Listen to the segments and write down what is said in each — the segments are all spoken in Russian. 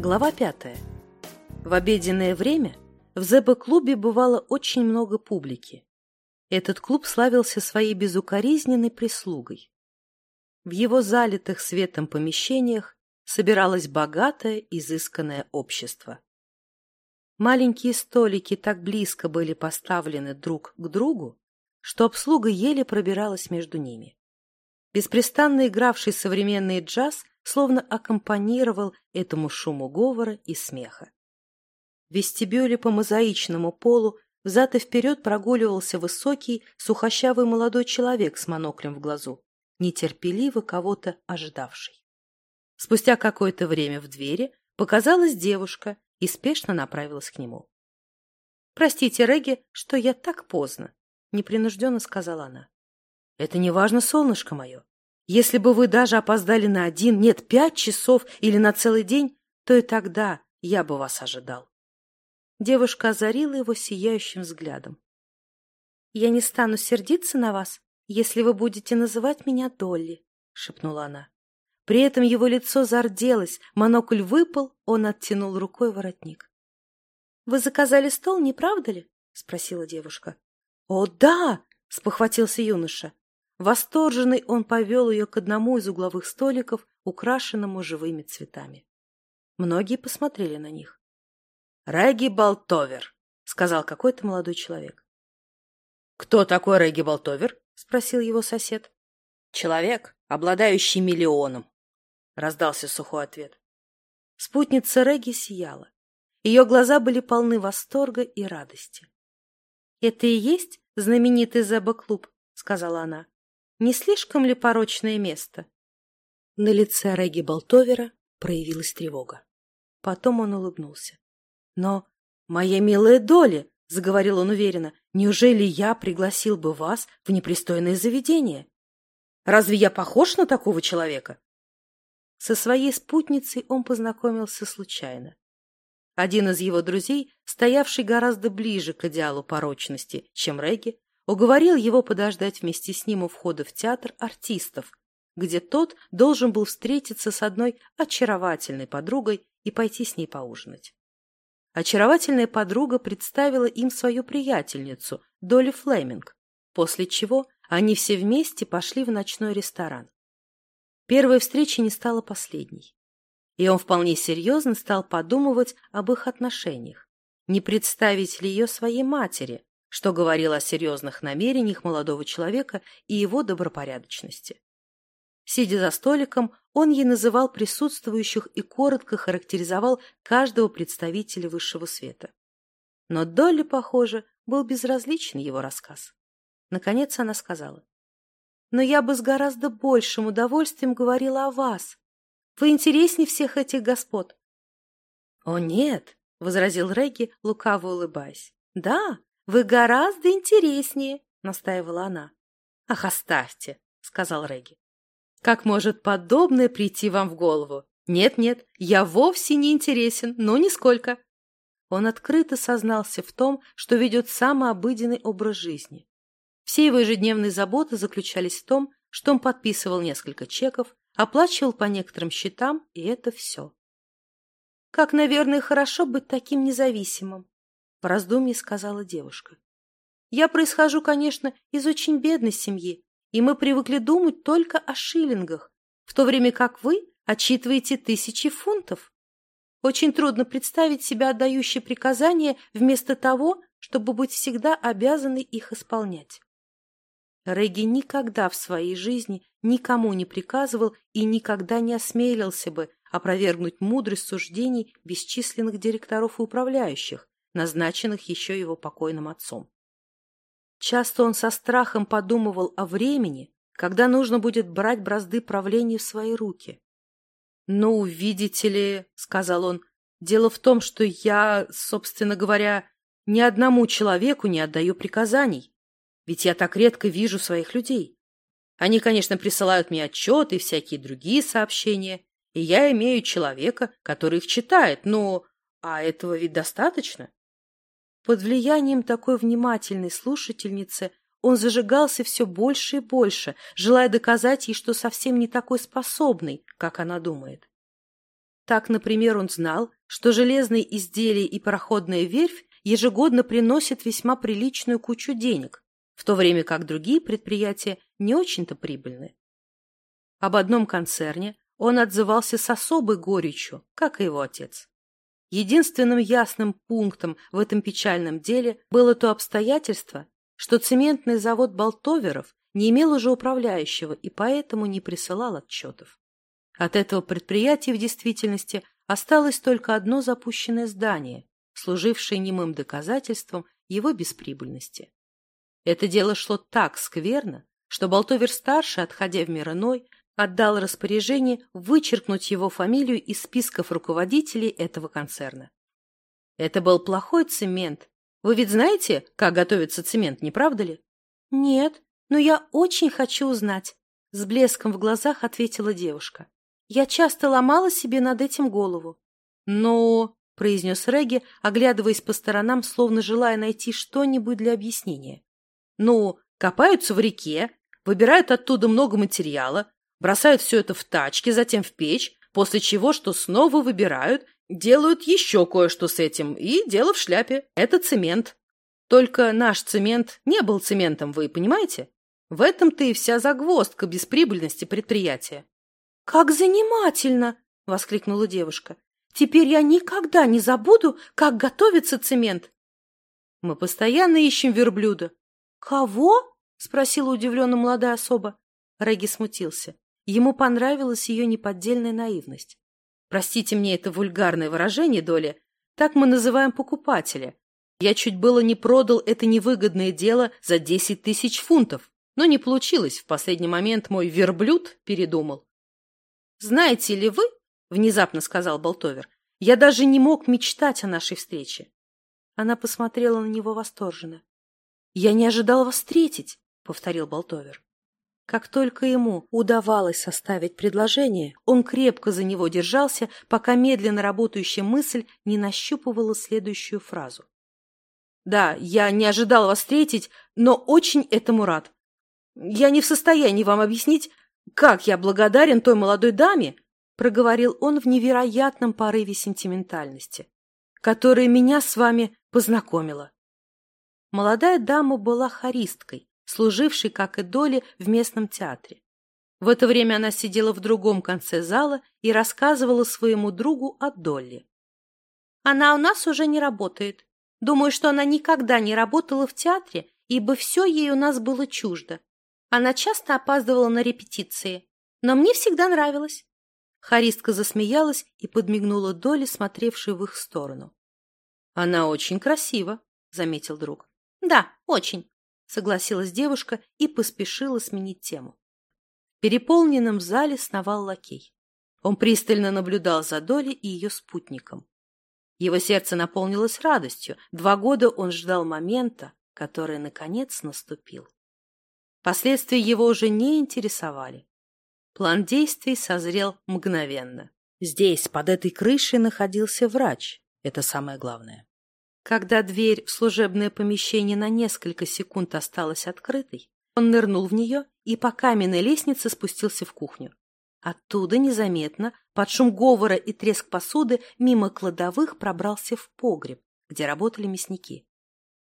Глава пятая. В обеденное время в ЗБ-клубе бывало очень много публики. Этот клуб славился своей безукоризненной прислугой. В его залитых светом помещениях собиралось богатое, изысканное общество. Маленькие столики так близко были поставлены друг к другу, что обслуга еле пробиралась между ними. Беспрестанно игравший современный джаз словно аккомпанировал этому шуму говора и смеха. В вестибюле по мозаичному полу взад и вперед прогуливался высокий, сухощавый молодой человек с моноклем в глазу, нетерпеливо кого-то ожидавший. Спустя какое-то время в двери показалась девушка и спешно направилась к нему. «Простите, Регги, что я так поздно», — непринужденно сказала она. «Это не важно, солнышко мое. Если бы вы даже опоздали на один, нет, пять часов или на целый день, то и тогда я бы вас ожидал. Девушка озарила его сияющим взглядом. — Я не стану сердиться на вас, если вы будете называть меня Долли, — шепнула она. При этом его лицо зарделось, монокль выпал, он оттянул рукой воротник. — Вы заказали стол, не правда ли? — спросила девушка. — О, да! — спохватился юноша. Восторженный он повел ее к одному из угловых столиков, украшенному живыми цветами. Многие посмотрели на них. — Регги Болтовер, — сказал какой-то молодой человек. — Кто такой Регги Болтовер? — спросил его сосед. — Человек, обладающий миллионом, — раздался сухой ответ. Спутница Регги сияла. Ее глаза были полны восторга и радости. — Это и есть знаменитый Зеба-клуб, — сказала она. Не слишком ли порочное место? На лице Реги Болтовера проявилась тревога. Потом он улыбнулся. — Но, моя милая Доля, — заговорил он уверенно, — неужели я пригласил бы вас в непристойное заведение? Разве я похож на такого человека? Со своей спутницей он познакомился случайно. Один из его друзей, стоявший гораздо ближе к идеалу порочности, чем Реги, уговорил его подождать вместе с ним у входа в театр артистов, где тот должен был встретиться с одной очаровательной подругой и пойти с ней поужинать. Очаровательная подруга представила им свою приятельницу, Долли Флеминг, после чего они все вместе пошли в ночной ресторан. Первая встреча не стала последней, и он вполне серьезно стал подумывать об их отношениях, не представить ли ее своей матери, что говорило о серьезных намерениях молодого человека и его добропорядочности. Сидя за столиком, он ей называл присутствующих и коротко характеризовал каждого представителя высшего света. Но Долли, похоже, был безразличен его рассказ. Наконец она сказала. «Но я бы с гораздо большим удовольствием говорила о вас. Вы интереснее всех этих господ». «О, нет!» — возразил Регги, лукаво улыбаясь. «Да, вы гораздо интереснее, настаивала она. Ах, оставьте, сказал Регги. Как может подобное прийти вам в голову? Нет-нет, я вовсе не интересен, но нисколько. Он открыто сознался в том, что ведет самый обыденный образ жизни. Все его ежедневные заботы заключались в том, что он подписывал несколько чеков, оплачивал по некоторым счетам, и это все. Как, наверное, хорошо быть таким независимым, в раздумье сказала девушка. Я происхожу, конечно, из очень бедной семьи, и мы привыкли думать только о шиллингах, в то время как вы отчитываете тысячи фунтов. Очень трудно представить себя отдающей приказания вместо того, чтобы быть всегда обязанной их исполнять. Регги никогда в своей жизни никому не приказывал и никогда не осмелился бы опровергнуть мудрость суждений бесчисленных директоров и управляющих, назначенных еще его покойным отцом. Часто он со страхом подумывал о времени, когда нужно будет брать бразды правления в свои руки. «Ну, видите ли, — сказал он, — дело в том, что я, собственно говоря, ни одному человеку не отдаю приказаний, ведь я так редко вижу своих людей. Они, конечно, присылают мне отчеты и всякие другие сообщения, и я имею человека, который их читает, но... А этого ведь достаточно?» Под влиянием такой внимательной слушательницы он зажигался все больше и больше, желая доказать ей, что совсем не такой способный, как она думает. Так, например, он знал, что железные изделия и пароходная верфь ежегодно приносят весьма приличную кучу денег, в то время как другие предприятия не очень-то прибыльны. Об одном концерне он отзывался с особой горечью, как и его отец. Единственным ясным пунктом в этом печальном деле было то обстоятельство, что цементный завод Болтоверов не имел уже управляющего и поэтому не присылал отчетов. От этого предприятия в действительности осталось только одно запущенное здание, служившее немым доказательством его бесприбыльности. Это дело шло так скверно, что Болтовер-старший, отходя в мир иной, отдал распоряжение вычеркнуть его фамилию из списков руководителей этого концерна. Это был плохой цемент. Вы ведь знаете, как готовится цемент, не правда ли? Нет, но я очень хочу узнать. С блеском в глазах ответила девушка. Я часто ломала себе над этим голову. Но, произнес Регги, оглядываясь по сторонам, словно желая найти что-нибудь для объяснения. Ну, копаются в реке, выбирают оттуда много материала, бросают все это в тачки, затем в печь, после чего что снова выбирают, делают еще кое-что с этим, и дело в шляпе. Это цемент. Только наш цемент не был цементом, вы понимаете? В этом-то и вся загвоздка бесприбыльности предприятия. — Как занимательно! — воскликнула девушка. — Теперь я никогда не забуду, как готовится цемент. — Мы постоянно ищем верблюда. — Кого? — спросила удивленно молодая особа. Регги смутился. Ему понравилась ее неподдельная наивность. Простите мне это вульгарное выражение, Доля, так мы называем покупателя. Я чуть было не продал это невыгодное дело за десять тысяч фунтов, но не получилось. В последний момент мой верблюд передумал. «Знаете ли вы, — внезапно сказал Болтовер, — я даже не мог мечтать о нашей встрече». Она посмотрела на него восторженно. «Я не ожидал вас встретить», — повторил Болтовер. Как только ему удавалось составить предложение, он крепко за него держался, пока медленно работающая мысль не нащупывала следующую фразу. «Да, я не ожидал вас встретить, но очень этому рад. Я не в состоянии вам объяснить, как я благодарен той молодой даме, проговорил он в невероятном порыве сентиментальности, которая меня с вами познакомила. Молодая дама была хористкой, служившей, как и Доли, в местном театре. В это время она сидела в другом конце зала и рассказывала своему другу о Долли. «Она у нас уже не работает. Думаю, что она никогда не работала в театре, ибо все ей у нас было чуждо. Она часто опаздывала на репетиции, но мне всегда нравилось». Харистка засмеялась и подмигнула Долли, смотревшей в их сторону. «Она очень красива», — заметил друг. «Да, очень согласилась девушка и поспешила сменить тему. В переполненном зале сновал лакей. Он пристально наблюдал за Долей и ее спутником. Его сердце наполнилось радостью. Два года он ждал момента, который, наконец, наступил. Последствия его уже не интересовали. План действий созрел мгновенно. Здесь, под этой крышей, находился врач. Это самое главное. Когда дверь в служебное помещение на несколько секунд осталась открытой, он нырнул в нее и по каменной лестнице спустился в кухню. Оттуда незаметно, под шум говора и треск посуды, мимо кладовых пробрался в погреб, где работали мясники.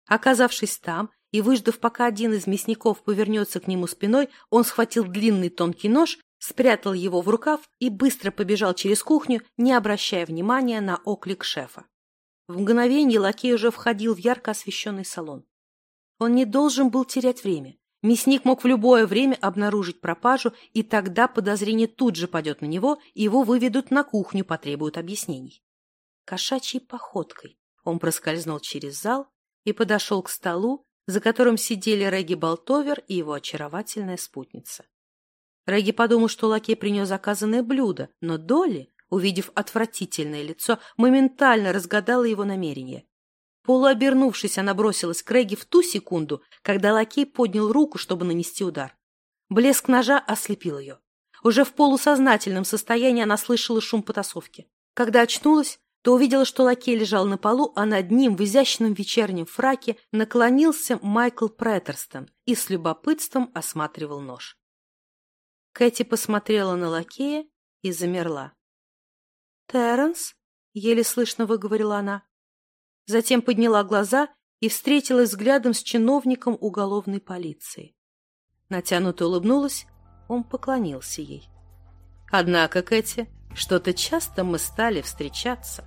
Оказавшись там и выждав, пока один из мясников повернется к нему спиной, он схватил длинный тонкий нож, спрятал его в рукав и быстро побежал через кухню, не обращая внимания на оклик шефа. В мгновение лакей уже входил в ярко освещенный салон. Он не должен был терять время. Мясник мог в любое время обнаружить пропажу, и тогда подозрение тут же падет на него, и его выведут на кухню, потребуют объяснений. Кошачьей походкой он проскользнул через зал и подошел к столу, за которым сидели Регги Болтовер и его очаровательная спутница. Регги подумал, что лакей принес заказанное блюдо, но Долли увидев отвратительное лицо, моментально разгадала его намерение. Полуобернувшись, она бросилась к Регги в ту секунду, когда лакей поднял руку, чтобы нанести удар. Блеск ножа ослепил ее. Уже в полусознательном состоянии она слышала шум потасовки. Когда очнулась, то увидела, что лакей лежал на полу, а над ним в изящном вечернем фраке наклонился Майкл Преттерстон и с любопытством осматривал нож. Кэти посмотрела на лакея и замерла. «Терренс?» — еле слышно выговорила она. Затем подняла глаза и встретилась взглядом с чиновником уголовной полиции. Натянуто улыбнулась, он поклонился ей. «Однако, Кэти, что-то часто мы стали встречаться».